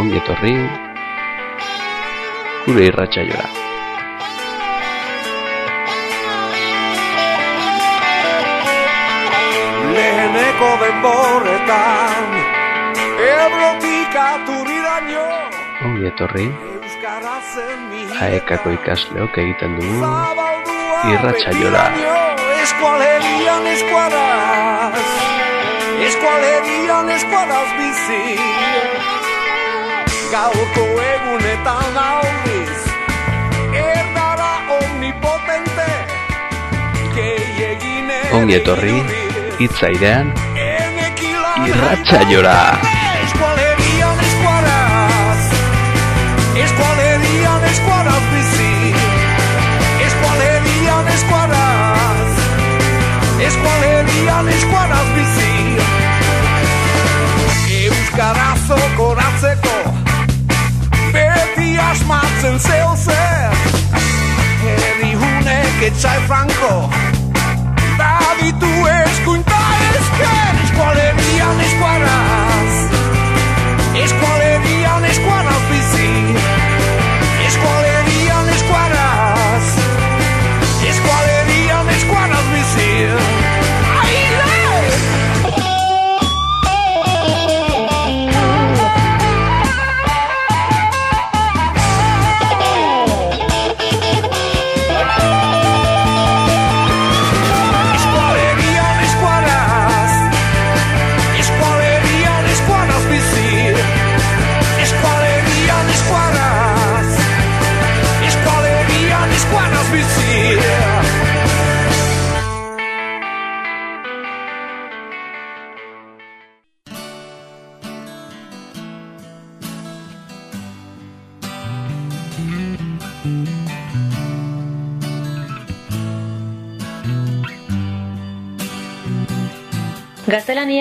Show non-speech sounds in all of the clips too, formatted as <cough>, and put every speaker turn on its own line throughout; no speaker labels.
ongi etorri. Gure irratsaioa.
Leheneko denborretan Ebrotik aturiraino
Ongi etorri. Aekako ikasleok egiten dugu irratsaiora.
begiraino, Eskualerian eskuadaz Eskualerian eskuadaz bizi Gaurko egunetan aldiz. Erdara omnipotente Gehiegine
Ongi etorri hitzairean
Irratxaiora
irratsaiora.
Eskualerian eskuadaz Eskualerian eskuadaz bizi. Eskualerian eskuadaz Eskualerian eskuadaz asmatzen zeo zer Herri hunek etxai franko Baditu eskuinta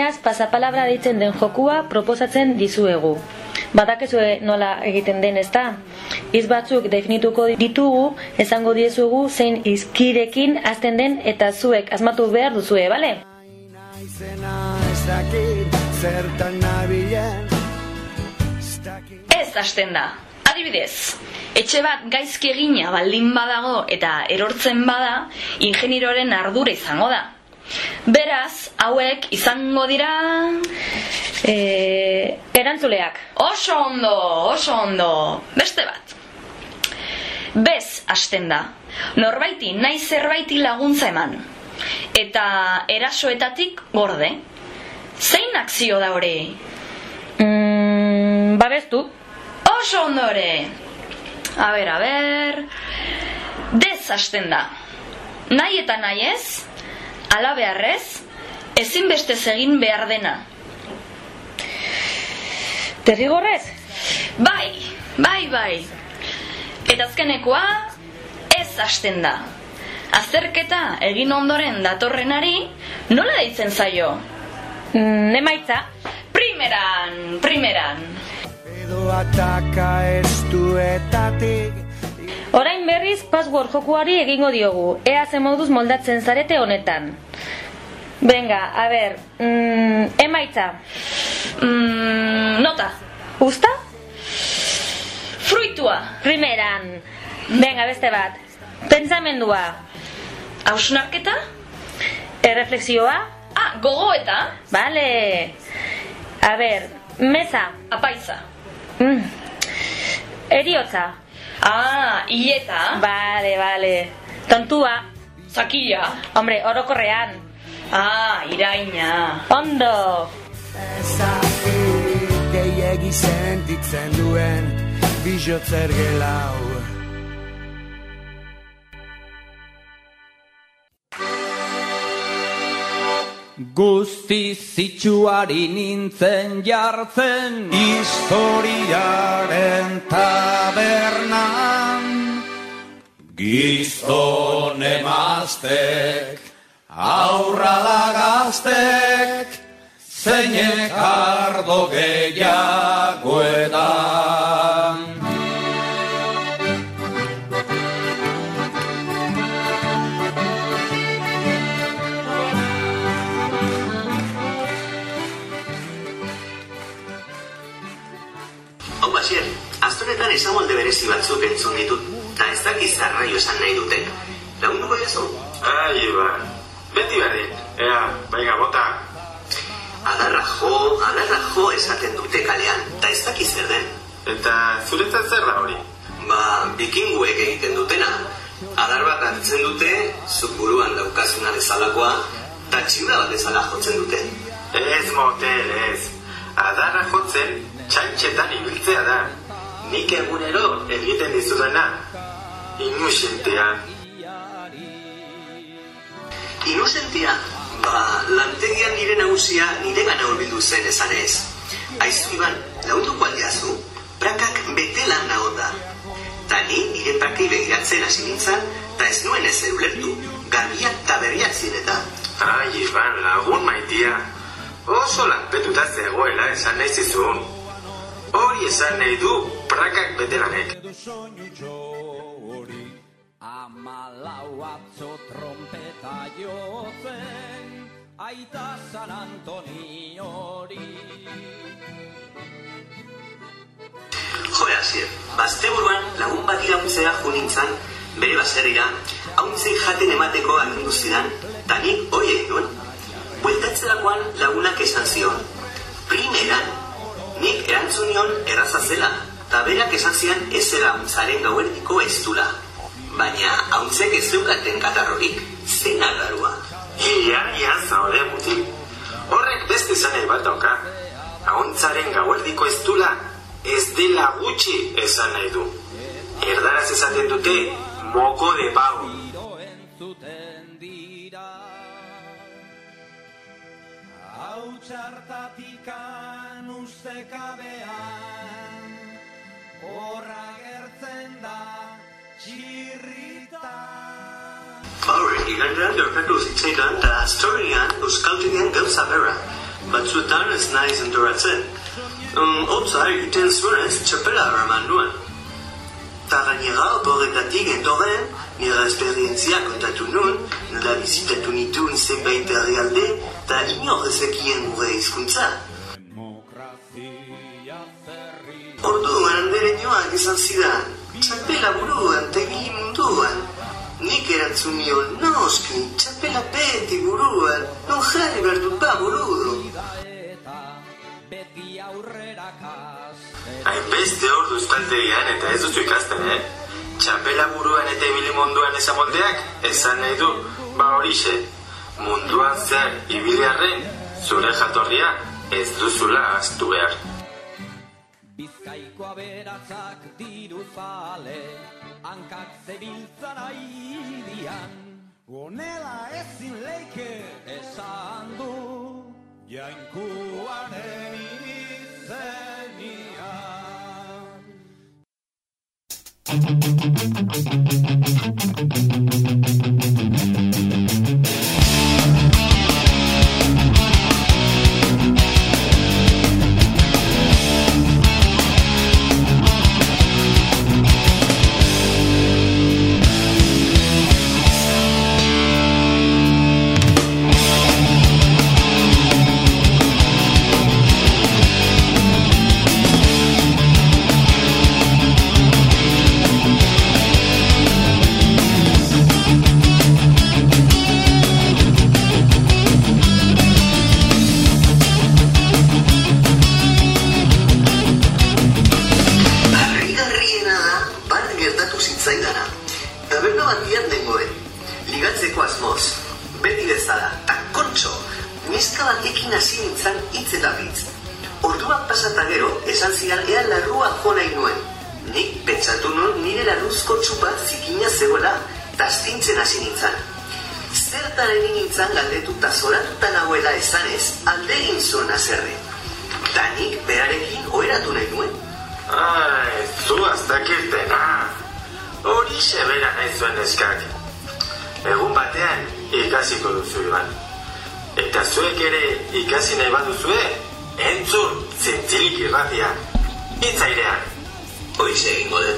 Gaztelaniaz pasapalabra ditzen den jokua proposatzen dizuegu. Badakezue nola egiten den ezta? Iz batzuk definituko ditugu, esango diezuegu zein izkirekin hasten den eta zuek asmatu behar duzue, bale?
Ez
hasten da. Adibidez, etxe bat gaizki egina baldin badago eta erortzen bada, ingeniroren ardura izango da. Beraz, hauek izango dira...
E, erantzuleak.
Oso ondo, oso ondo. Beste bat. Bez hasten da. Norbaiti nahi zerbaiti laguntza eman. Eta erasoetatik gorde. Zein akzio da hori?
Mm, babestu.
Oso ondore. A ber, a ber... Dez hasten da. Nahi eta nahi ez, ala beharrez, ezinbestez egin behar dena.
Derrigorrez?
Bai, bai, bai. Eta azkenekoa, ez hasten da. Azterketa egin ondoren datorrenari, nola deitzen zaio?
Mm, emaitza.
Primeran, primeran.
Edo ataka ez duetatik
Orain berriz password jokuari egingo diogu. Ea ze moduz moldatzen zarete honetan. Venga, a ber, mm, emaitza.
Mm, nota,
Usta?
fruitua,
Primeran. Venga, beste bat. Pentsamendua.
hausnarketa,
Erreflexioa.
ah, gogoeta,
Vale. A ber, mesa.
apaiza.
Mm. Eriotza.
Ah, hileta,
Vale, vale. Tontua.
zakia.
Hombre, orokorrean.
Ah, iraina.
Ondo.
Ezakit gehiegi sentitzen duen Bizotzer gelau
Guzti zitsuari nintzen jartzen.
Historiaren tabernan
Gizton emaztek Aurrala gaztek Zeinek ardo gehiagoetan
Hau basier, aztonetan esamolde berezi batzuk entzun ditut, eta ez dakiz arraio esan nahi duten. Lagunduko jazu?
Ai, Iban, beti berdin, ea, baiga bota.
Adarra jo, adarra jo esaten dute kalean, eta ez dakiz zer den.
Eta zuretzat zer da hori?
Ba, bikinguek egiten dutena. Adar bat hartzen dute, zuk buruan daukazuna bezalakoa, eta txiura bat bezala jotzen dute.
Ez motel, ez. Adarra jotzen, txantxetan ibiltzea da. Nik egunero egiten dizudana. Inusentea.
Inusentia, ba, lantegian nire nagusia nire gana hurbildu zen esan ez. Aizu iban, launduko aldeazu, prakak betelan nago da. Ta ni nire prakei begiratzen hasi nintzen, ta ez nuen ez ulertu, garbiak eta berriak zireta.
Ai, Iban, lagun maitia. Oso lanpetuta zegoela esan nahi zizun. Hori esan nahi du prakak betelanek.
Edo soinu hori Amalau atzo trompeta jotzen Aita San Antoni hori
Jo, hasier, bazte buruan lagun bat irauntzera jo nintzen, bere baserrira, hauntzei jaten emateko agindu zidan, eta nik hori egin nuen. Bueltatzerakoan lagunak esan zion, primeran, nik erantzun nion erraza zela, eta berak esan zian ez zela hauntzaren gauerdiko ez dula. Baina hauntzek ez zeukaten katarrorik, zen agarua.
Ia, ia, zaude mutil. Horrek beste izan nahi bat dauka. Ahontzaren gauerdiko ez dula, ez dela gutxi esan nahi du. Erdaraz esaten dute, moko de pau.
Hau txartatikan ustekabean Horra gertzen da txirrita
Gaur, igandean gertatu zitzaidan da historian euskaltegian gauza bera. Batzuetan ez naiz entoratzen. Um, Otza egiten zuenez txapela eraman nuen. Ta gainera oporretatik entorren, nire esperientzia kontatu nuen, nola bizitatu nituen zenbait herrialde, eta inor ezekien gure hizkuntza. Orduan bere nioak izan zidan, txapela buruan, tegili munduan. Nik erantzun nion, noski, txapela beti buruan, non jarri behar dut ba burudo.
eta beti aurrera kaste
Hainbeste ordu euskaltegian eta ez duzu ikasten, eh? Txapela buruan eta ibili munduan esamoldeak, esan nahi du, ba horixe. Munduan zer ibiliarren, zure jatorria ez duzula astu behar.
Aberatzak diru zale Hankak zebiltzan aidian.
Honela ezin leike
Esan du
Jainkuaren izenian
ikasi nahi baduzue, entzun zintzilik irratia. Itzairean.
Hoize egingo dut.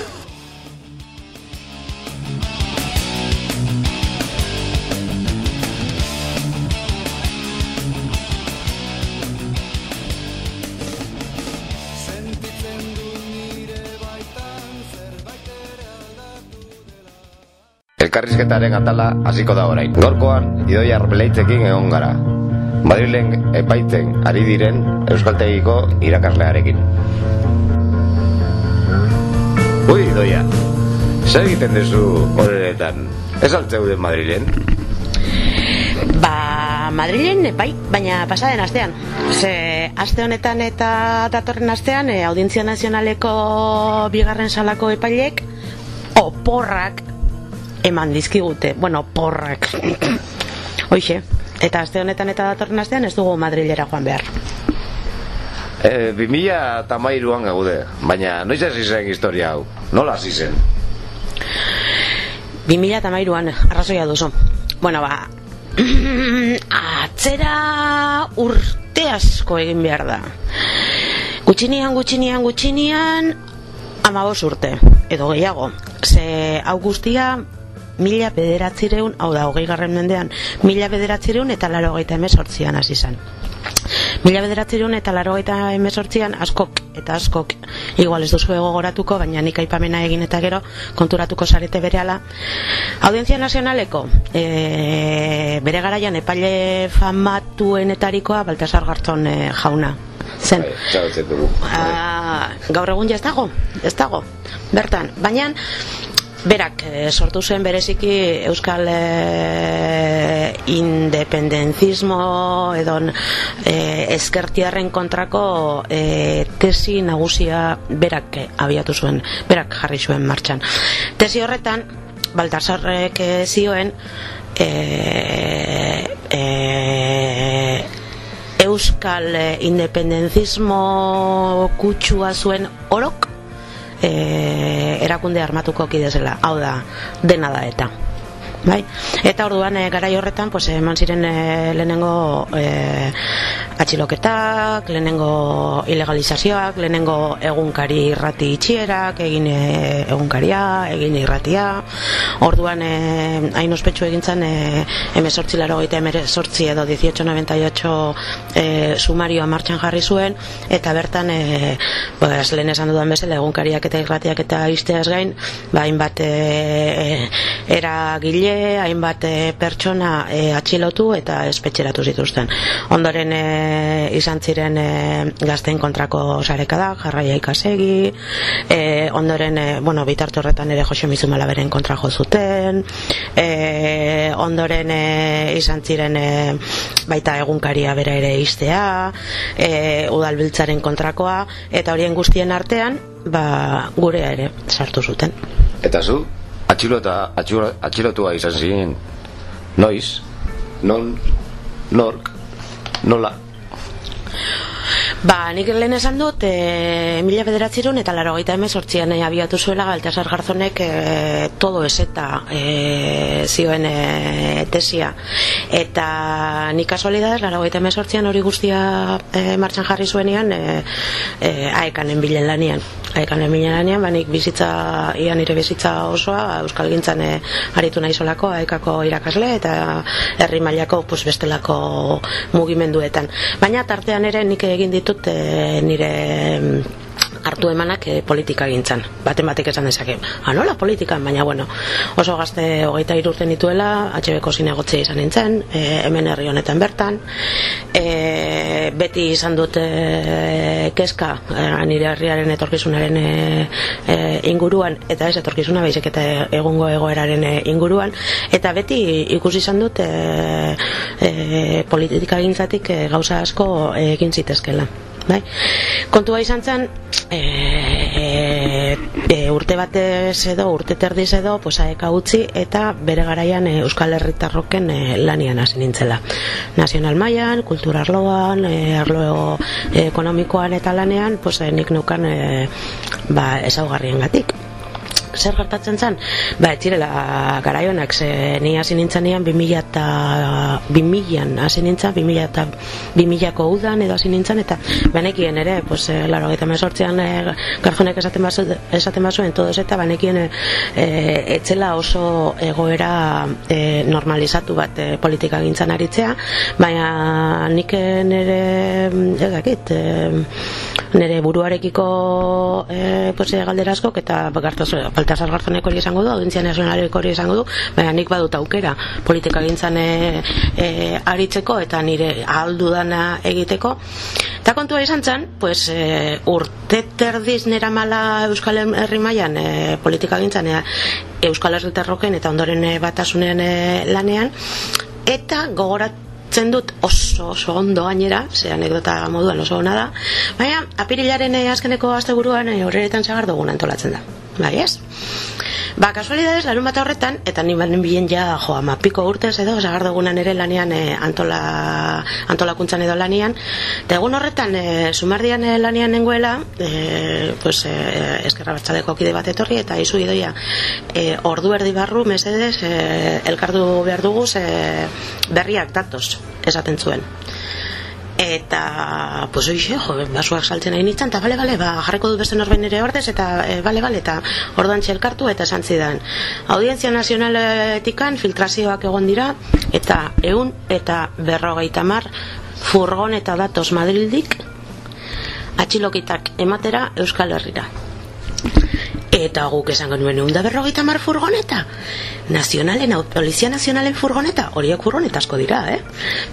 Elkarrizketaren atala hasiko da orain. Gorkoan, idoia arbeleitzekin egon gara. Madrilen epaitzen ari diren Euskaltegiko irakaslearekin. Ui, idoia, zer egiten duzu horretan? Ez altzeuden Madrilen?
Ba, Madrilen, bai, baina pasaden astean. Ze, aste honetan eta datorren astean, e, Audientzia Nazionaleko bigarren salako epailek, oporrak eman dizkigute. Bueno, porrak. <coughs> Hoxe, eta aste honetan eta datorren astean ez dugu Madrilera joan behar.
E, 2000 eta mairuan gaude, baina noiz hasi zen historia hau? Nola hasi zen?
2000 eta mairuan, arrazoia duzu. Bueno, ba, <clears throat> atzera urte asko egin behar da. Gutxinian, gutxinian, gutxinian, amabos urte, edo gehiago. Ze hau guztia, mila bederatzireun, hau da, hogei garren mendean, mila bederatzireun eta laro gaita emezortzian hasi zen. Mila bederatzireun eta laro gaita emezortzian askok eta askok igual ez duzu gogoratuko, baina nik aipamena egin eta gero konturatuko zarete berehala. Audientzia Nazionaleko e, bere garaian epaile famatuenetarikoa Baltasar Gartzon e, jauna. Zen.
Bai.
Ah, gaur egun ja ez dago, ez dago. Bertan, baina Berak, eh, sortu zuen bereziki Euskal eh, independenzismo edo eh, eskertiarren kontrako eh, tesi nagusia berak abiatu zuen, berak jarri zuen martxan. Tesi horretan, Baltasarrek zioen eh, eh, Euskal independenzismo kutsua zuen orok e, erakunde armatuko kidezela, hau da, dena da eta. Bai? Eta orduan e, garai horretan pues, eman ziren e, lehenengo e, atxiloketak, lehenengo ilegalizazioak, lehenengo egunkari irrati itxierak, egin e, egunkaria, egin irratia. Orduan e, hain ospetsu egintzen e, emezortzi laro gaita emezortzi edo 1898 e, sumarioa martxan jarri zuen, eta bertan e, pues, lehen esan dudan bezala egunkariak eta irratiak eta izteaz gain, ba, hainbat e, era gile hainbat e, pertsona e, atxilotu eta espetxeratu zituzten. Ondoren e, izan ziren e, gazten kontrako sarekadak, jarraia ikasegi, e, ondoren, e, bueno, bitarte horretan ere Jose Mizumala beren kontra jo zuten, e, ondoren e, izan ziren e, baita egunkaria bera ere iztea, e, udalbiltzaren kontrakoa, eta horien guztien artean, ba, gurea ere sartu zuten.
Eta zu, atxilota, atxilo, atxilotua izan ziren, noiz, non, nork, nola.
Ba, nik lehen esan dut, e, mila bederatzerun eta laro gaita emezortzian e, abiatu zuela Baltasar Garzonek e, todo eseta e, zioen e, tesia. Eta nik kasualidad, laro gaita emezortzian hori guztia e, martxan jarri zuenean, e, e, aekanen bilen lanian. Aekanen bilen lanian, ba, nik bizitza, ian nire bizitza osoa, Euskal Gintzan e, aritu nahi solako, aekako irakasle eta herri mailako pues, bestelako mugimenduetan. Baina tartean ere nik egin ditut e, nire hartu emanak e, politika gintzan. Baten batek esan dezake, anola politikan, baina bueno, oso gazte hogeita irurten dituela, HB-ko zinegotzea izan nintzen, e, hemen herri honetan bertan, e, beti izan dut e, keska e, nire herriaren etorkizunaren e, e, inguruan, eta ez etorkizuna baizik eta egungo egoeraren inguruan, eta beti ikusi izan dut e, e, politika gintzatik e, gauza asko egin zitezkela bai? Kontua izan zen, e, e, e, urte batez edo, urte terdiz edo, pues, aeka utzi eta bere garaian e, Euskal Herritarroken e, lanian hasi nintzela. Nazional mailan, kultura arloan, e, arlo ekonomikoan eta lanean, pues, e, nik nukan e, ba, ezaugarrien gatik zer gertatzen zen? Ba, etzirela garaionak, ze ni hasi nintzenean 2000 eta 2000an hasi nintzen, 2000 eta 2000ko udan edo hasi nintzen, eta banekien ere, pues, e, laro eta mesortzean e, garjonek esaten basu, esaten basuen, todos eta banekien e, etzela oso egoera e, normalizatu bat e, politika gintzan aritzea, baina nik nire, ez dakit, e, nire buruarekiko e, pues, galdera askok eta gartoz, Baltasar Garzonek hori esango du, Audientzia Nazionalek hori esango du, baina nik badut aukera politika gintzan e, e, aritzeko eta nire aldu dana egiteko. Eta kontua izan zen, pues, e, urte terdiz nera mala Euskal Herri mailan e, politika gintzan e, Euskal Herritarroken eta ondoren batasunean e, lanean, eta gogorat zen dut oso oso ondo gainera, ze anekdota moduan oso ona da, baina apirilaren e, azkeneko asteburuan e, horretan zagar dugun antolatzen da bai ez? Ba, kasualidades, larun bat horretan, eta ni balen bilen ja, jo, ama piko urtez edo, zagardogunan ere lanian e, antola, antolakuntzan edo lanian, eta egun horretan, e, sumardian e, lanian nengoela, e, pues, e, eskerra batxaleko kide bat etorri, eta izu idoia, e, ordu erdi barru, mesedez, e, elkardu behar dugu, e, berriak datoz, esaten zuen eta pues hoxe, jo, basuak saltzen nahi nintzen, eta bale, bale, ba, jarriko dut beste norbein ere ordez, eta e, bale, bale, eta orduan txelkartu eta esan zidan. Audientzia nazionaletikan filtrazioak egon dira, eta eun eta berrogeita mar furgon eta datos Madrildik atxilokitak ematera Euskal Herrira. Eta guk esan genuen egun da berrogeita mar furgoneta nazionalen, polizia nazionalen furgoneta, horiek furgoneta asko dira, eh?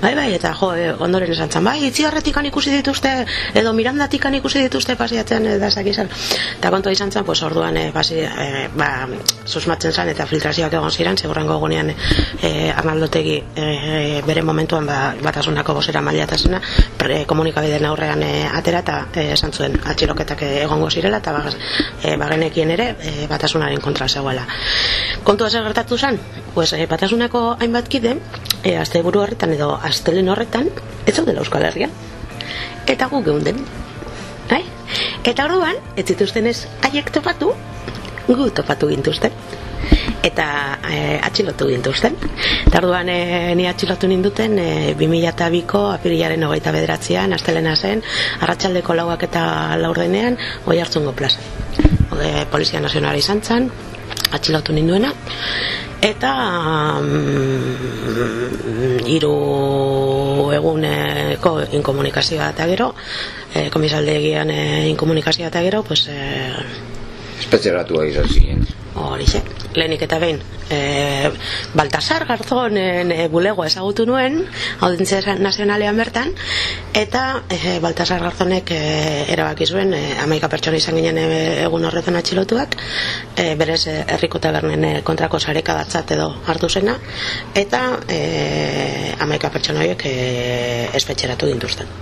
Bai, bai, eta jo, eh, ondoren esan zan, bai, itziarretikan ikusi dituzte, edo mirandatikan ikusi dituzte pasiatzen, eh, da izan. Eta kontua izan zan, pues orduan, eh, pasi, eh, ba, susmatzen zan, eta filtrazioak egon ziren, segurango egunean eh, Arnaldotegi eh, bere momentuan ba, batasunako bosera mailatasuna, pre, komunikabideen aurrean eh, atera, eta eh, esan zuen atxiloketak egongo zirela, eta eh, bagenekien ere, eh, batasunaren kontra zegoela. Kontua zer gertatu zan? Pues, e, batasunako hainbat kide, e, azte buru horretan edo astelen horretan, ez zaudela Euskal Herria. Eta gu geunden. Bai? Eta orduan, ez zituzten ez haiek topatu, gu topatu gintuzten. Eta e, atxilotu gintuzten. Eta orduan e, ni atxilotu ninduten e, 2002ko apirilaren hogeita bederatzean, astelena zen, arratsaldeko lauak eta laurdenean, oi hartzungo plaza. Ode, Polizia Nazionala izan zen, atxilotu ninduena eta mm, hiru eguneko inkomunikazioa eta gero e, komisaldegian e, inkomunikazioa eta gero pues, e,
espetxeratu izan ziren
Horixe, lehenik eta behin e, Baltasar Garzonen e, bulegoa ezagutu nuen audientzia nazionalean bertan eta e, Baltasar Garzonek e, erabaki zuen e, amaika pertsona izan ginen e, egun horretan atxilotuak e, berez e, herriko tabernen e, kontrako sareka datzat edo hartu zena eta e, amaika pertsona horiek e, espetxeratu dintuzten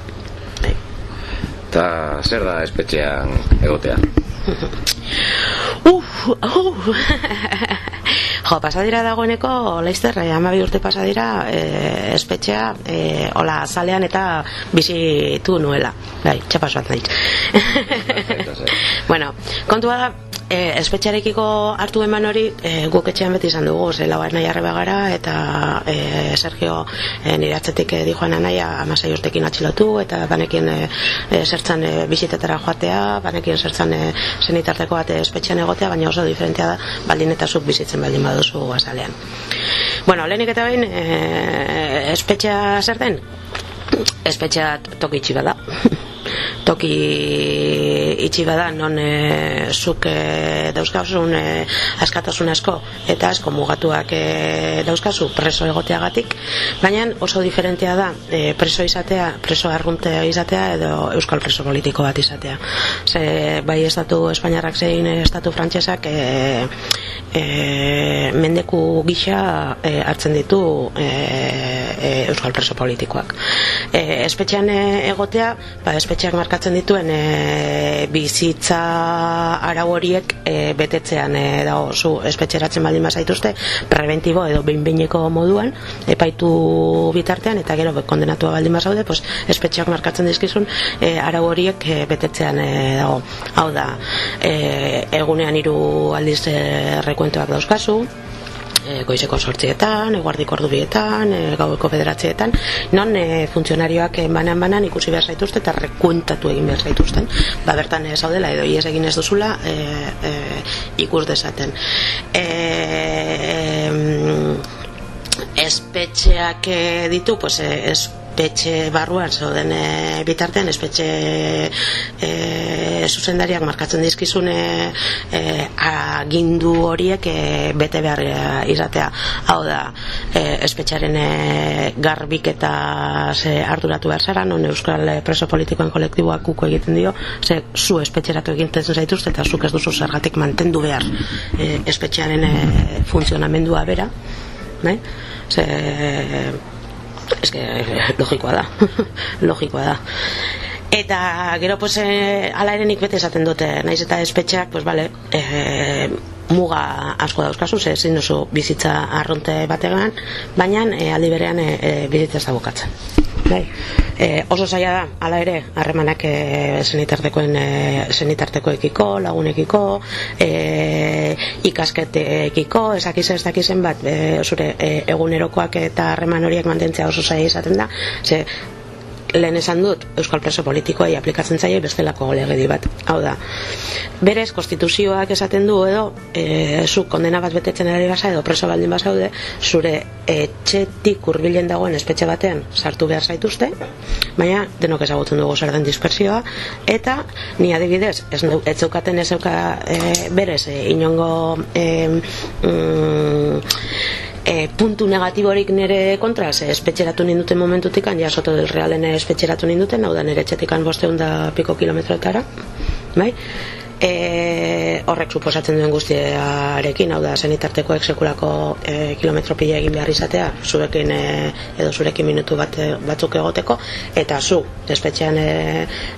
eta zer da espetxean egotea <laughs>
Uf, uh. <laughs> jo, pasadira dagoeneko, laizter, eh, amabi urte pasadira, eh, espetxea, eh, hola, zalean eta bizitu nuela. Bai, txapasuat nahi. <laughs> bueno, kontua da, e, espetxarekiko hartu eman hori e, guk etxean beti izan dugu ze lau nahi arreba gara eta e, Sergio e, nire atzetik e, dijoan anaia amasai urtekin atxilotu eta banekin e, e, zertzan e, bizitetara joatea banekin zertzan e, zenitarteko bat espetxean egotea baina oso diferentea da baldin eta zuk bizitzen baldin baduzu azalean bueno, lehenik eta behin e, espetxea zer den? espetxea tokitxi bada <laughs> toki itxi bada non e, zuk e, dauzkazun e, askatasun asko eta asko mugatuak e, dauzkazu preso egoteagatik. Baina oso diferentea da e, preso izatea, preso arruntea izatea edo euskal preso politiko bat izatea. Ze, bai estatu espainiarrak zein estatu frantsesak e, e, mendeku gisa e, hartzen ditu e, e, euskal preso politikoak. E, espetxean e, egotea ba, espetxeak markatzen dituen e, bizitza arau horiek e, betetzean e, dago zu espetxeratzen baldin bazaituzte preventibo edo behinbeineko moduan epaitu bitartean eta gero kondenatua baldin bazaude pues, espetxeak markatzen dizkizun e, arau horiek e, betetzean e, dago. Hau da e, egunean hiru aldiz e, rekuentoak dauzkazu e, goizeko sortzietan, eguardiko ordubietan, e, gaueko bederatzietan, non e, funtzionarioak e, banan banan ikusi behar zaituzte eta rekuentatu egin behar zaituzten. Ba, bertan e, zaudela edo ies egin ez duzula e, e, ikus dezaten. E, espetxeak e, ditu, pues, es, espetxe barruan zauden e, bitartean espetxe e, zuzendariak markatzen dizkizune e, agindu horiek e, bete behar e, izatea hau da e, espetxaren e, garbik eta ze arduratu behar zara non euskal preso politikoen kolektiboak kuko egiten dio ze zu espetxeratu egiten zaituzte eta zuk ez duzu zergatik mantendu behar e, espetxearen e, funtzionamendua bera nahi? Ze, es que logikoa da. <laughs> Logikoa da. Eta gero pues eh, ala ere bete esaten dute naiz eta espetxeak pues vale eh, muga asko dauzkazu ze ezin duzu bizitza arronte bategan baina eh, aldi berean eh, eh, bizitza ez da bukatzen bai. E, oso zaila da, hala ere, harremanak e, zenitartekoen e, zenitartekoekiko, lagunekiko, e, ikasketekiko, ezakiz ez dakizen bat, e, zure e, egunerokoak eta harreman horiek mantentzea oso zaila izaten da, ze lehen esan dut Euskal Preso politikoei aplikatzen zaie bestelako legedi bat. Hau da, berez, konstituzioak esaten du edo, e, zu kondena bat betetzen ari basa edo preso baldin basaude, zure etxetik hurbilen dagoen espetxe batean sartu behar zaituzte, baina denok ezagutzen dugu zer den dispersioa, eta ni adibidez, ez, ez zeukaten ez zeuka e, berez, e, inongo e, mm, e, puntu negatiborik nire kontra, ze espetxeratu ninduten momentutik, ja soto del realen espetxeratu ninduten, hau da nire etxetikan bosteun da piko kilometrotara, bai? E, horrek suposatzen duen guztiarekin, hau da, zenitarteko eksekulako e, kilometro pila egin behar izatea, zurekin e, edo zurekin minutu bat, e, batzuk egoteko, eta zu, despetxean e,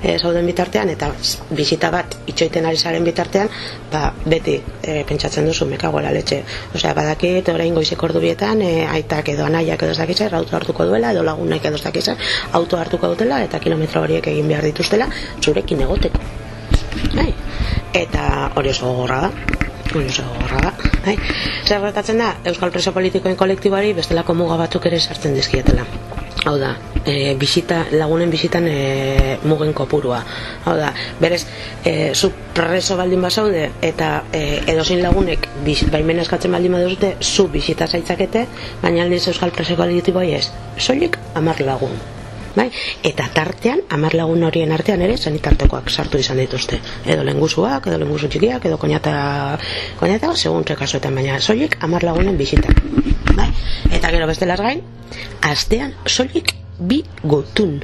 e, zauden bitartean, eta bizita bat itxoiten ari zaren bitartean, ba, beti e, pentsatzen duzu mekagoela letxe. Osea, badakit, orain goizek ordu bietan, e, aitak edo anaiak edo ez auto hartuko duela, edo lagunek edo ez auto hartuko dutela, eta kilometro horiek egin behar dituztela, zurekin egoteko. Bai eta hori oso gogorra da. Hori oso gogorra da bai? zer gertatzen da Euskal Preso Politikoen kolektiboari bestelako muga batzuk ere sartzen dizkietela. Hau da, e, bisita, lagunen bisitan e, mugen kopurua. Hau da, berez e, zu preso baldin basaude eta e, edozin lagunek baimen eskatzen baldin baduzute zu bisita zaitzakete baina aldiz Euskal Preso Politikoa ez. Soilik amar lagun bai? eta tartean, amar lagun horien artean ere, sanitartekoak sartu izan dituzte edo lengusuak, edo lengusu txikiak edo koñata, koñata segun kasuetan baina, soilik amar lagunen bisita bai? eta gero beste gain astean, soilik bi gotun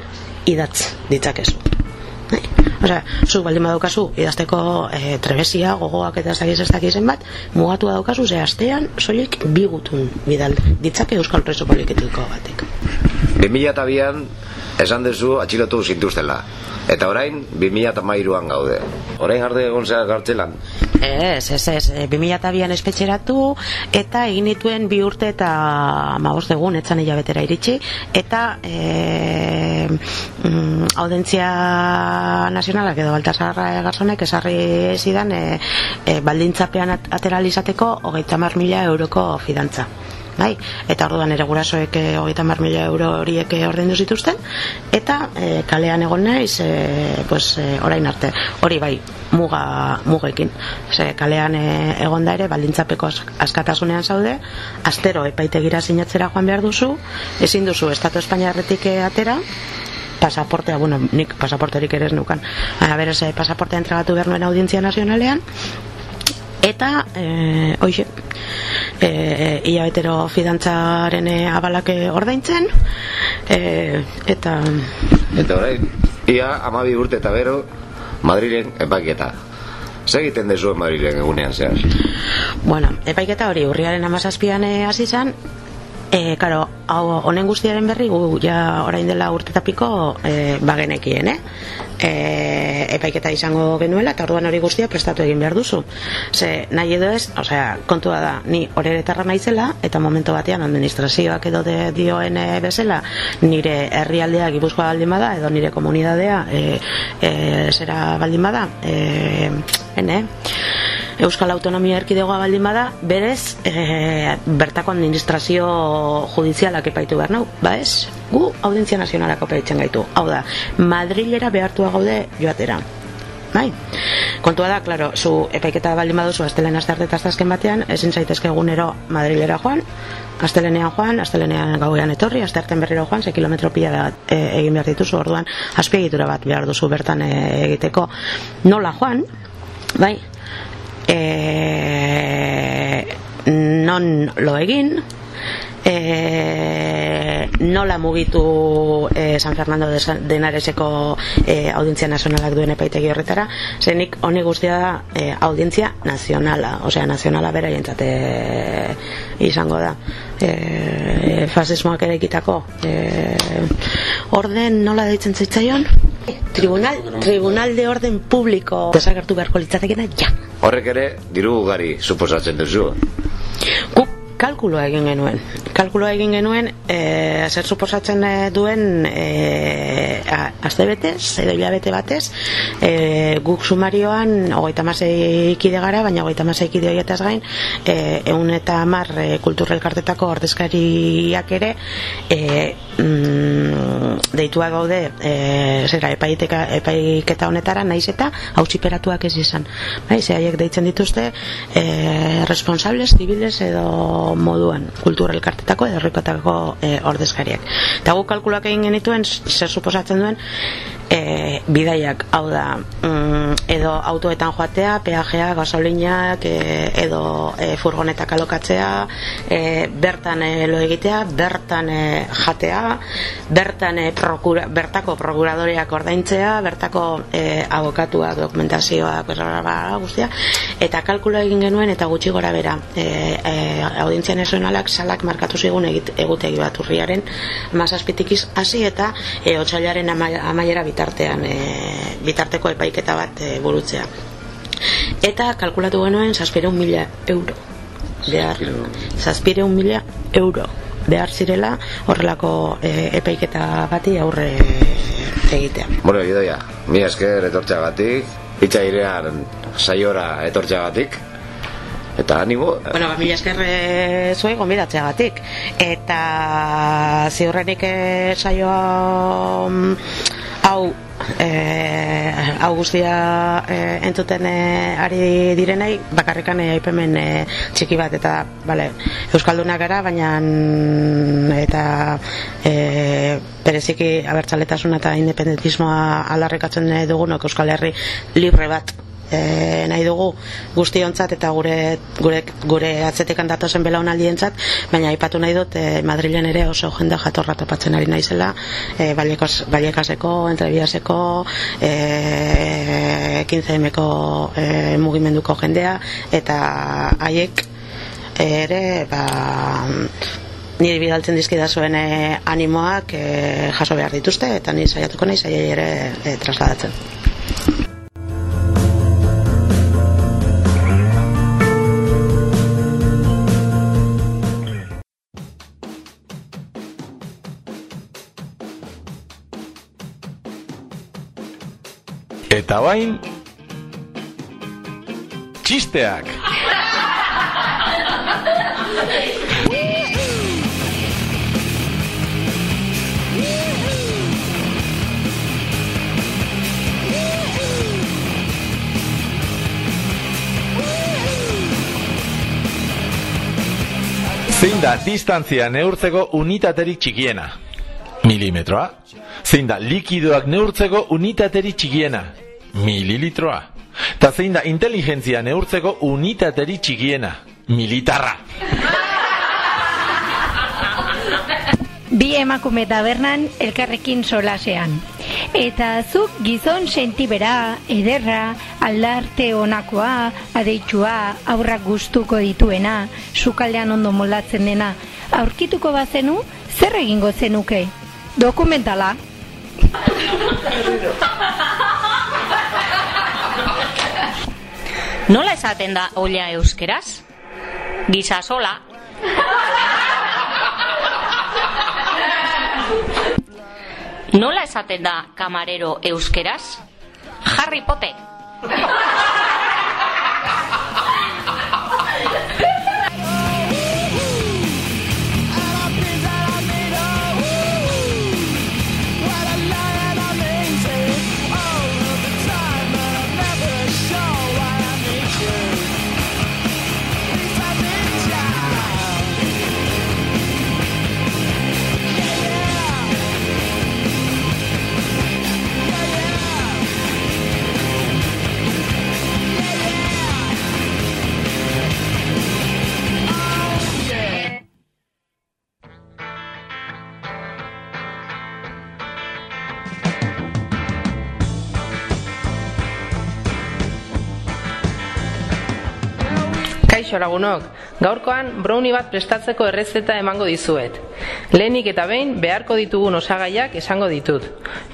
idatz ditzakezu bai? Osea, zu baldin badaukazu idazteko e, trebesia, gogoak eta ez dakiz ez dakizen bat, mugatu daukazu ze astean soilik bi gutun bidal ditzake Euskal Preso Politikiko batek.
2002an esan dezu atxilotu zintuztela. Eta orain, 2008an gaude. Orain arde egon zera gartzelan.
Ez, ez, ez. 2002an espetxeratu, eta egin dituen bi urte eta magoz egun, etzan hilabetera iritsi, eta e, mm, audentzia nazionalak edo Baltasarra Garzonek esarri zidan e, e, baldintzapean ateralizateko hogeita mar mila euroko fidantza. Bai? eta orduan ere gurasoek eh, hogeita mar mila euro horiek eh, ordaindu zituzten. Eta e, kalean egon naiz e, pues, e, orain arte. Hori bai muga mugekin. Ze, kalean e, egon da ere baldintzapeko askatasunean zaude. Astero epaitegira sinatzera joan behar duzu. Ezin duzu Estatu Espainiarretik atera pasaportea, bueno, nik pasaporterik ere ez nukan. Baina berez, eh, pasaportea entregatu behar nuen audientzia nazionalean, eta e, hoxe e, hilabetero fidantzaren abalak ordaintzen e, eta
Eta orain, ia amabi urte eta bero, Madrilen epaiketa. Zer egiten dezuen Madrilen egunean zehar?
bueno, epaiketa hori urriaren amazazpian hasi zen E, karo, hau, honen guztiaren berri gu ja orain dela urtetapiko e, bagenekien, eh? E, epaiketa izango genuela eta orduan hori guztia prestatu egin behar duzu. Ze, nahi edo ez, osea, kontua da, ni horeretarra naizela eta momento batean administrazioak edo de dioen e, bezala nire herrialdea gipuzkoa baldin bada edo nire komunidadea e, e, zera baldin bada e, ene, Euskal Autonomia Erkidegoa baldin bada, berez, e, bertako administrazio judizialak epaitu behar nau, ba ez? Gu audientzia nazionalako epaitzen gaitu. Hau da, Madrilera behartua gaude joatera. Bai. Kontua da, claro, zu epaiketa baldin baduzu astelen astarte eta azken batean, ezin zaitezke egunero Madrilera joan, astelenean joan, astelenean gauean etorri, asterten berriro joan, ze kilometro pila bat e, egin behar dituzu, orduan azpiegitura bat behar duzu bertan e, egiteko. Nola joan, bai, e, non lo egin. E, nola mugitu e, San Fernando de, San, de Nareseko e, audientzia nazionalak duen epaitegi horretara. Zenik honi guztia da e, audientzia nazionala osea nazionala bera jentzate izango da. E, fasismoak ere ekitako. E, orden nola deitzen zitzaion tribunal, tribunal de orden publiko desagertu beharko litzatekena ja
Horrek ere, diru ugari suposatzen duzu.
Guk kalkuloa egin genuen. Kalkuloa egin genuen, e, zer suposatzen eh, duen e, azte betez, edo hilabete batez, e, guk sumarioan, ogeita masei ikide gara, baina ogeita masei ikide horietaz gain, e, egun eta mar e, kulturrelkartetako ordezkariak ere, e, mm, deitua gaude, e, zera, epaiteka, epaiketa honetara, naiz eta hautsiperatuak ez izan. Bai, ze haiek deitzen dituzte, e, responsables, civiles edo moduan kultura elkartetako edo herrikotako e, ordezkariak. Eta guk kalkulak egin genituen zer suposatzen duen e, bidaiak, hau da mm, edo autoetan joatea, peajea, gasolinak e, edo e, furgonetak alokatzea e, bertan e, lo egitea, bertan e, jatea bertan e, prokura, bertako prokuradoreak ordaintzea, bertako e, abokatua, dokumentazioa guztia, eta kalkulo egin genuen eta gutxi gora bera e, e, audientzia nazionalak salak markatu zigun egutegi bat urriaren mazazpitikiz hasi eta e, otxailaren ama, amaiera bitartean e, bitarteko epaiketa bat e, burutzea. Eta kalkulatu genuen zazpireun mila euro. Behar zazpireun mila euro. behar zirela horrelako e, epaiketa bati aurre egitea.
Bueno, Idoia, mi esker etortxagatik, itxairean saiora etortxagatik, eta animo.
Bueno, ba, mila esker e, zuei gonbidatzeagatik. Eta ziurrenik e, saioa mm, hau e, hau guztia e, entzuten e, ari direnei bakarrikan e, aipemen e, txiki bat eta vale, euskaldunak gara baina mm, eta e, bereziki abertzaletasuna eta independentismoa alarrekatzen dugunok euskal herri libre bat e, nahi dugu guztiontzat eta gure gure gure atzetekan datozen belaunaldientzat, baina aipatu nahi dut e, Madrilen ere oso jende jatorra topatzen ari naizela, e, Bailekos Bailekaseko, Entrebiaseko, e, 15mko e, mugimenduko jendea eta haiek ere ba niri bidaltzen dizkida zuen e, animoak e, jaso behar dituzte eta ni saiatuko naiz aiei ere e, trasladatzen.
Eta bain Txisteak Zein da distantzia neurtzeko unitaterik txikiena? Milimetroa. Zein da likidoak neurtzeko unitateri txikiena? Mililitroa. Ta zein da inteligentzia neurtzeko unitateri txikiena? Militarra.
Bi emakume tabernan elkarrekin solasean. Eta zuk gizon sentibera, ederra, aldarte onakoa, adeitsua, aurrak gustuko dituena, sukaldean ondo molatzen dena, aurkituko bazenu, zer egingo zenuke? Dokumentala.
Nola esaten da olla euskeraz? Gizasola. Nola esaten da kamarero euskeraz? Harry Potter.
Kaixo lagunok, gaurkoan brownie bat prestatzeko errezeta emango dizuet. Lehenik eta behin beharko ditugun osagaiak esango ditut.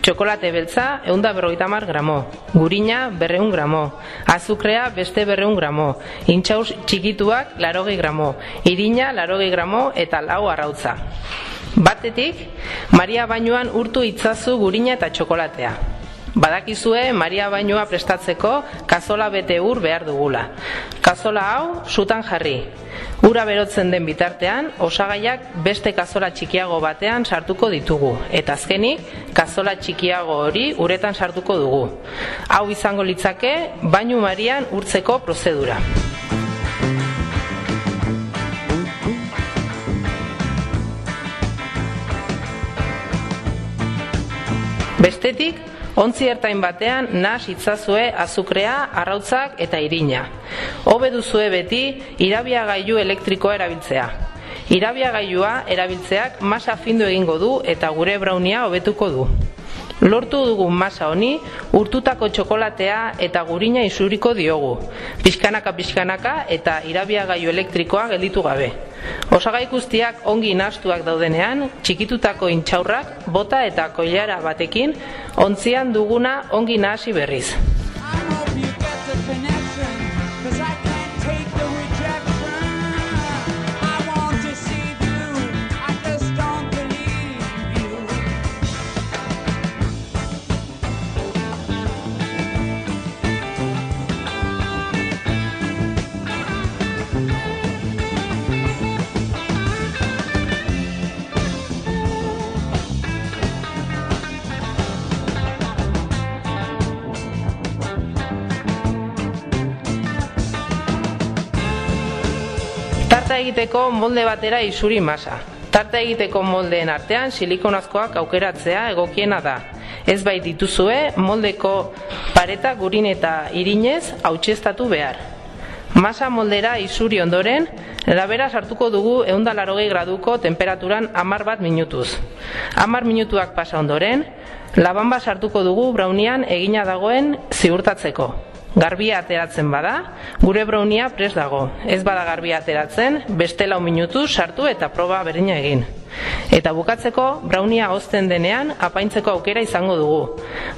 Txokolate beltza, eunda berrogeita mar gramo. Gurina, berreun gramo. Azukrea, beste berreun gramo. Intxaus txikituak, larogei gramo. Irina, larogei gramo eta lau arrautza. Batetik, Maria Bainuan urtu itzazu gurina eta txokolatea. Badakizue Maria bainua prestatzeko kazola bete ur behar dugula. Kazola hau sutan jarri. Ura berotzen den bitartean, osagaiak beste kazola txikiago batean sartuko ditugu. Eta azkenik, kazola txikiago hori uretan sartuko dugu. Hau izango litzake, bainu marian urtzeko prozedura. Bestetik, Ontzi ertain batean nas itzazue azukrea, arrautzak eta irina. Hobe duzue beti irabiagailu elektrikoa erabiltzea. Irabiagailua erabiltzeak masa findu egingo du eta gure braunia hobetuko du. Lortu dugun masa honi, urtutako txokolatea eta gurina isuriko diogu. Pixkanaka pixkanaka eta irabiagailu elektrikoa gelditu gabe. Osagai guztiak ongi nastuak daudenean, txikitutako intxaurrak, bota eta koilara batekin, ontzian duguna ongi nahasi berriz. Egiteko molde batera isuri masa. Tarta egiteko moldeen artean silikonazkoak aukeratzea egokiena da. Ez bai dituzue moldeko pareta gurin eta irinez hautsestatu behar. Masa moldera isuri ondoren, labera sartuko dugu eundalarogei graduko temperaturan amar bat minutuz. Amar minutuak pasa ondoren, laban bat sartuko dugu braunian egina dagoen ziurtatzeko. Garbia ateratzen bada, gure brownia pres dago. Ez bada garbia ateratzen, beste lau minutu sartu eta proba berdina egin. Eta bukatzeko, brownia hozten denean apaintzeko aukera izango dugu.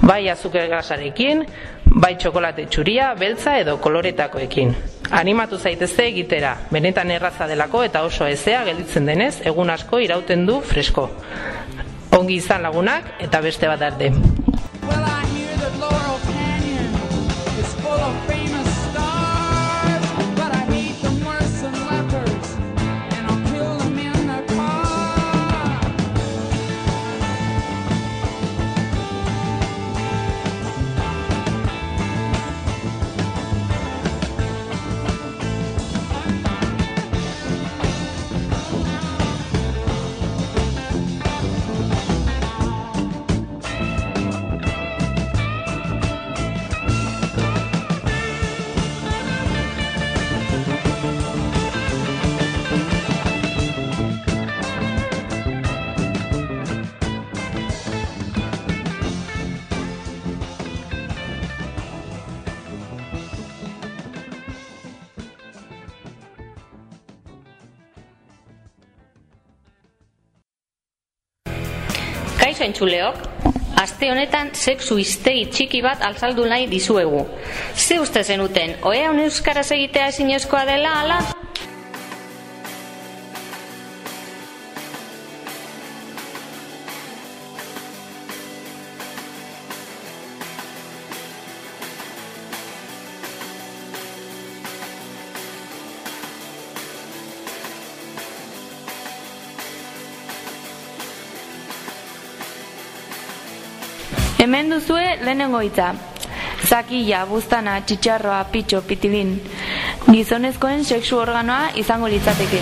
Bai azuker gasarekin, bai txokolate txuria, beltza edo koloretakoekin. Animatu zaitezte egitera, benetan erraza delako eta oso ezea gelditzen denez, egun asko irauten du fresko. Ongi izan lagunak eta beste bat arte.
Kaixo entzuleok, aste honetan sexu iztegi txiki bat alzaldu nahi dizuegu. Ze uste zenuten, oea un euskaraz egitea ezinezkoa dela, ala?
Hemen duzue lehenengo hitza. Zakila, buztana, txitxarroa, pitxo, pitilin. Gizonezkoen sexu organoa izango litzateke.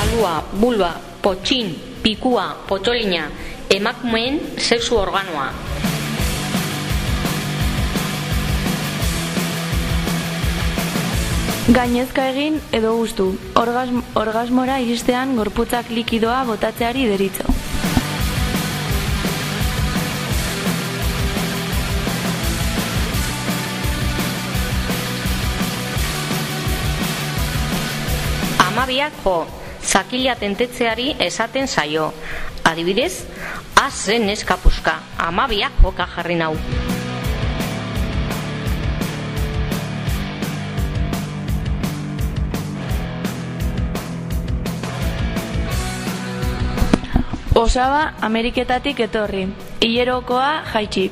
Alua, bulba, potxin, pikua, potolina, emakumeen sexu organoa.
Gainezka egin edo gustu. Orgasm, orgasmora iristean gorputzak likidoa botatzeari deritzo.
Amabiak jo, zakila tentetzeari esaten zaio. Adibidez, azen eskapuska, amabiak joka jarri nau.
Osaba Ameriketatik etorri. Hilerokoa jaitsi.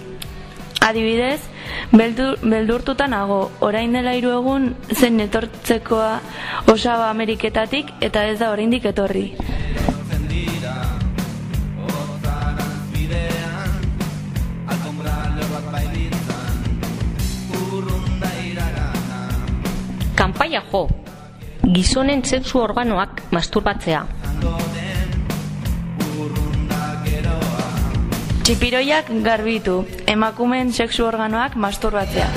Adibidez, beldur, beldurtuta nago, orain dela hiru egun zen etortzekoa osaba Ameriketatik eta ez da oraindik etorri.
Kanpaia jo, gizonen sexu organoak masturbatzea.
Txipiroiak garbitu, emakumeen sexu organoak masturbatzea.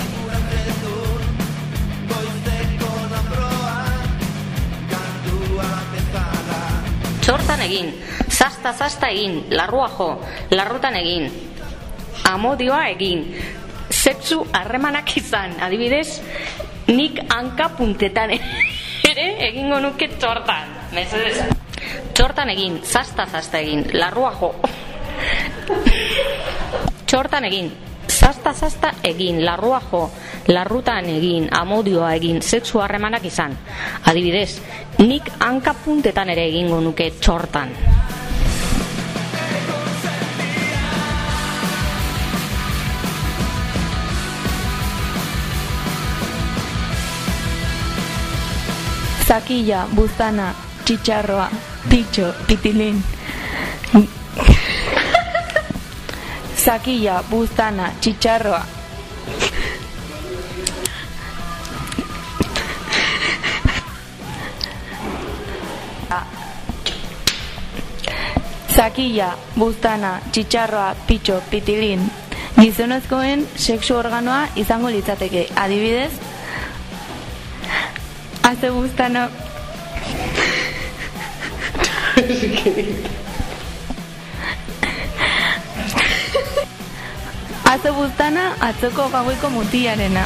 Txortan egin, zasta zasta egin, larrua jo, larrutan egin, amodioa egin, sexu harremanak izan, adibidez, nik hanka puntetan <laughs> ere egingo nuke txortan. Mesedez. Txortan egin, zasta zasta egin, larrua jo. Txortan egin, zasta zasta egin, larrua jo, larrutan egin, amodioa egin, sexu harremanak izan. Adibidez, nik hanka puntetan ere egingo nuke txortan.
Zakila, buztana, txitxarroa, pitxo, pitilin. Zakila, buztana, txitxarroa. Zakila, buztana, txitxarroa, pitxo, pitilin. Gizonezkoen sexu organoa izango litzateke. Adibidez, Hace buztana... <laughs> Hace buztana atzoko gaueko mutiarena.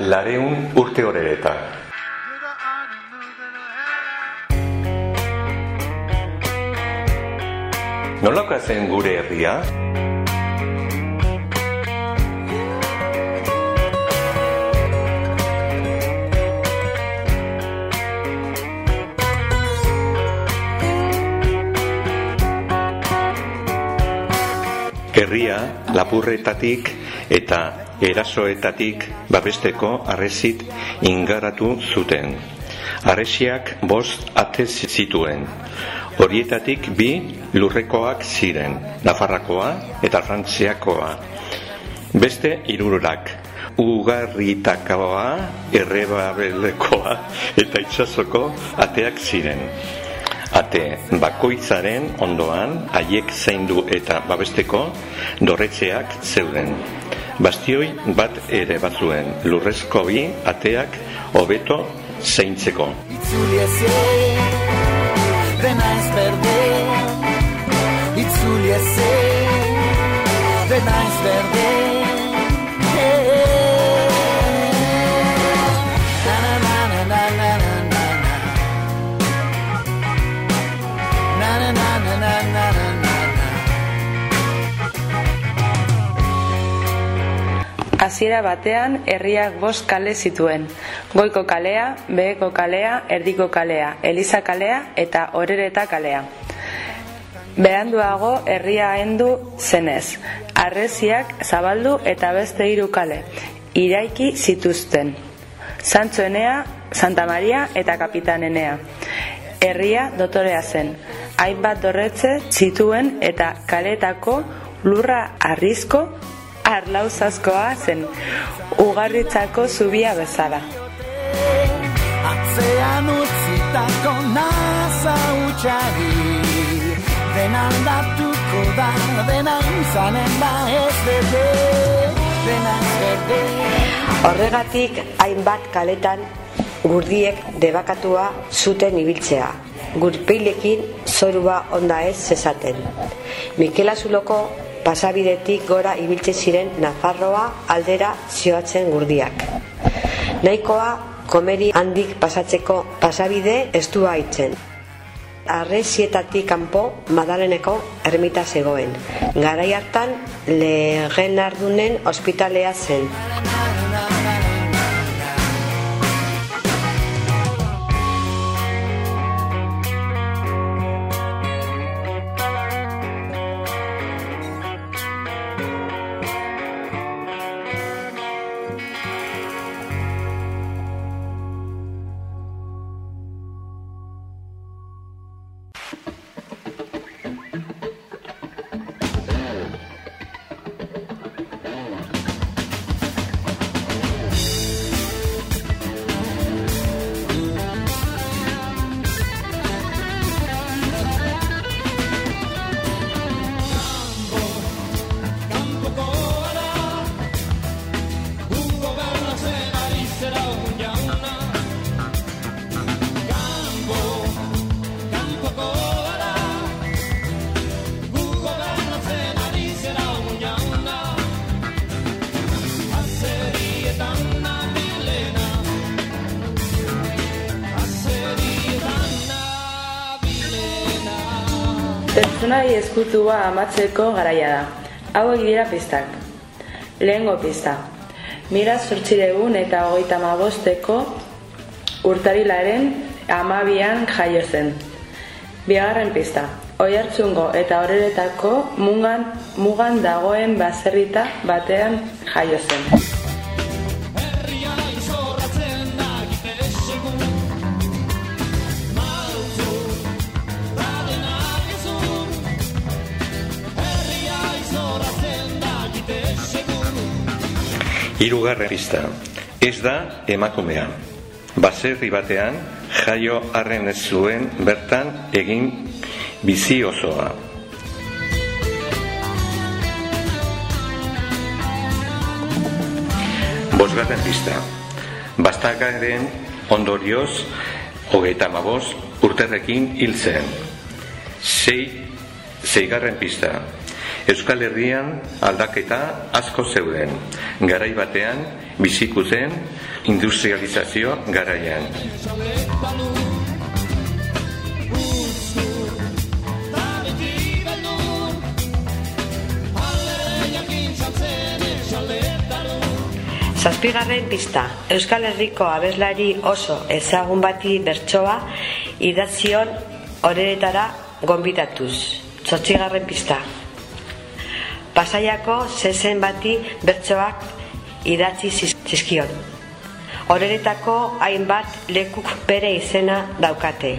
Lareun urte horereta. Nolaka zen gure herria? Herria lapurretatik eta erasoetatik babesteko arrezit ingaratu zuten. Arresiak bost ate zituen. Horietatik bi lurrekoak ziren, Nafarrakoa eta Frantziakoa. Beste hirurak ugarritakoa, errebabelekoa eta itsasoko ateak ziren. Ate bakoitzaren ondoan haiek zaindu eta babesteko dorretxeak zeuden. Bastioi bat ere batzuen. Lurrezko bi ateak hobeto zeintzeko.
Itzuli ezin, dena ez berde. Itzuli dena ez berde
Hasiera batean herriak bost kale zituen. Goiko kalea, beheko kalea, erdiko kalea, eliza kalea eta orereta kalea. Beranduago herria hendu zenez, arreziak zabaldu eta beste hiru kale, iraiki zituzten. Santzo Enea, Santa Maria eta Kapitan Enea. Herria dotorea zen, hainbat dorretze zituen eta kaletako lurra arrizko arlauzazkoa zen, ugarritzako zubia bezala.
Atzean utzitako nasa utxari Dena aldatuko da, dena izanen da ez berde Dena ez berde
Horregatik hainbat kaletan gurdiek debakatua zuten ibiltzea. Gurpilekin zorua onda ez zezaten. Mikel Azuloko pasabidetik gora ibiltzen ziren Nafarroa aldera zioatzen gurdiak. Nahikoa komeri handik pasatzeko pasabide estua itzen. Arrezietatik kanpo Madaleneko ermita zegoen. Garai hartan legenardunen ospitalea zen.
Pertsonai eskutua amatzeko garaia da. Hauek dira pistak. Lehengo pista. Mira zortziregun eta hogeita mabosteko urtarilaren amabian jaio zen. Bigarren pista. Oiartzungo eta horeretako mugan, mugan dagoen baserrita batean jaio zen.
Hirugarren pista. Ez da emakumea. Baserri batean jaio arren ez zuen bertan egin bizi osoa. Bosgarren pista. Bastakaren ondorioz hogeita mabos urterrekin hil zen. Sei, zeigarren pista. Euskal Herrian aldaketa asko zeuden. Garai batean biziku zen industrializazio garaian.
Zazpigarren pista, Euskal Herriko abeslari oso ezagun bati bertsoa idatzion horeretara gonbidatuz. Zortzigarren pista. Pasaiako zezen bati bertsoak idatzi ziz- zizkion. Horeretako hainbat lekuk bere izena daukate.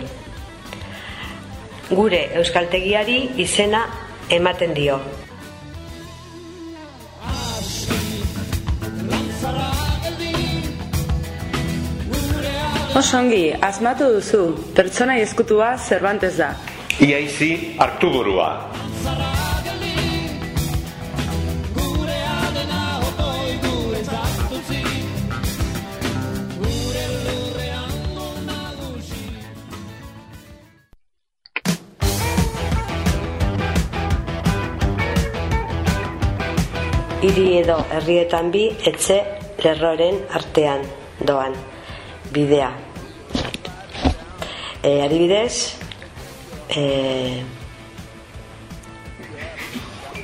Gure euskaltegiari izena ematen dio.
Osongi, asmatu duzu, pertsona ezkutua Cervantes da.
Iaizi hartu burua.
Hiri edo herrietan bi etxe lerroren artean doan bidea. E, adibidez, e,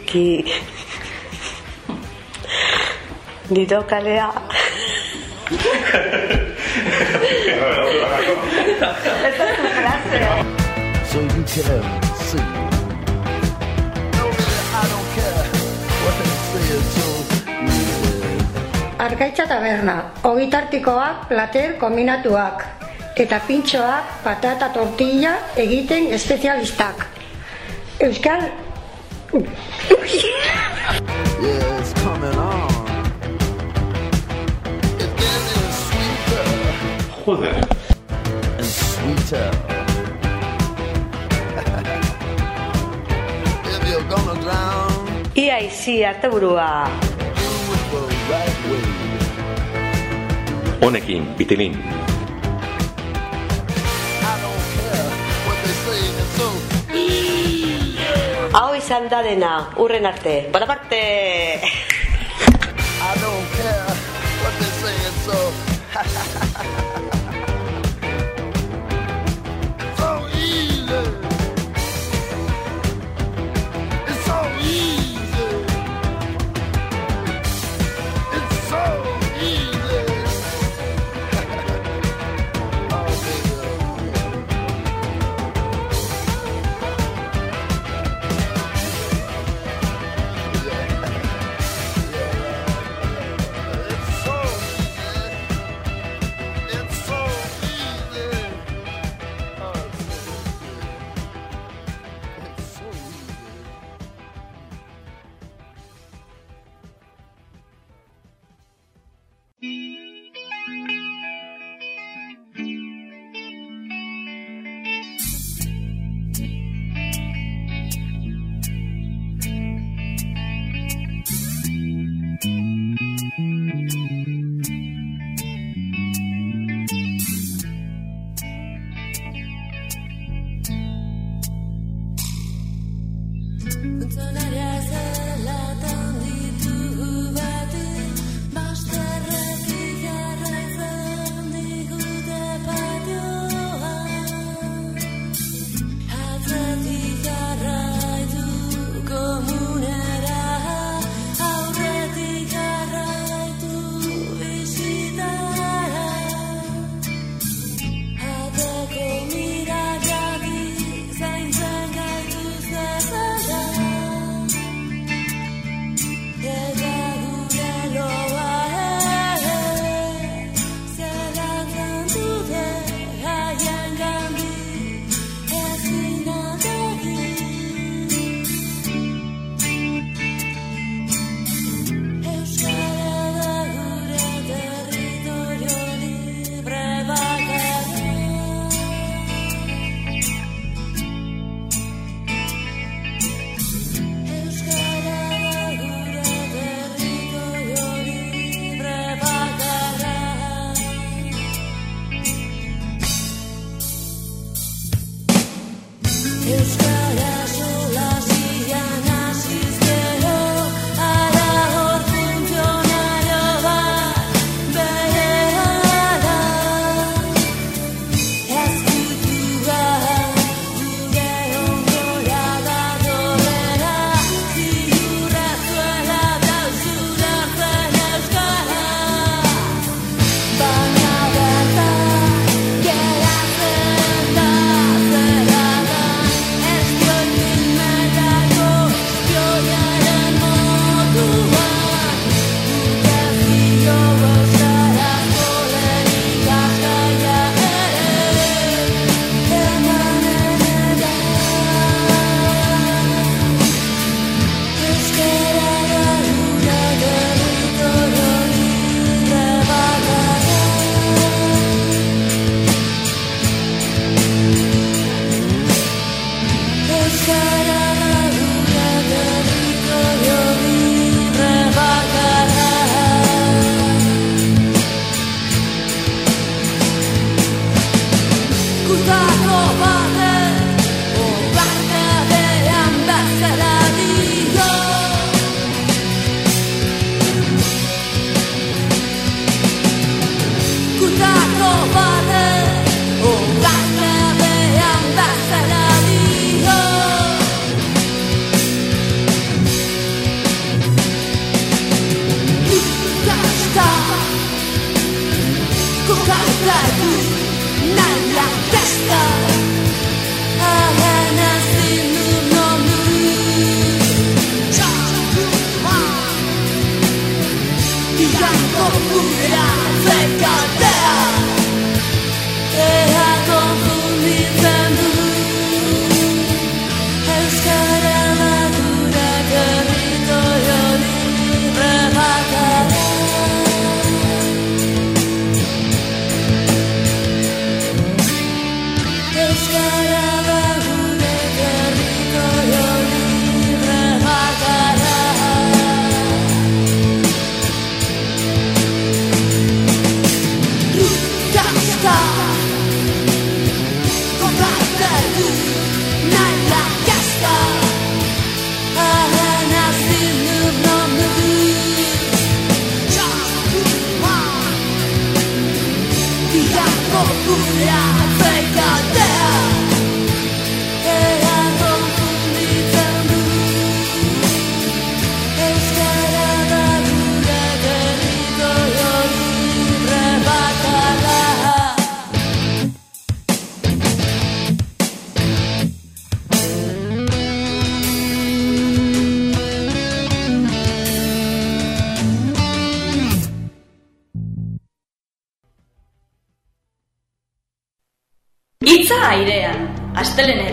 ki, Dido kalea
So you can see. So
Arkaitza taberna, ogitartikoak plater kombinatuak, eta pintxoak patata tortilla egiten espezialistak. Euskal...
Yeah, it's coming on.
Joder.
and sweeter. <laughs> if you're gonna drown,
Ia izi arte
Honekin, bitilin.
Hau izan da dena, urren arte. Bona parte!
I don't care what they say it's so so <laughs> until that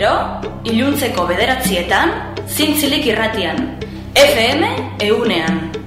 astelenero, iluntzeko bederatzietan, zintzilik irratian, FM eunean.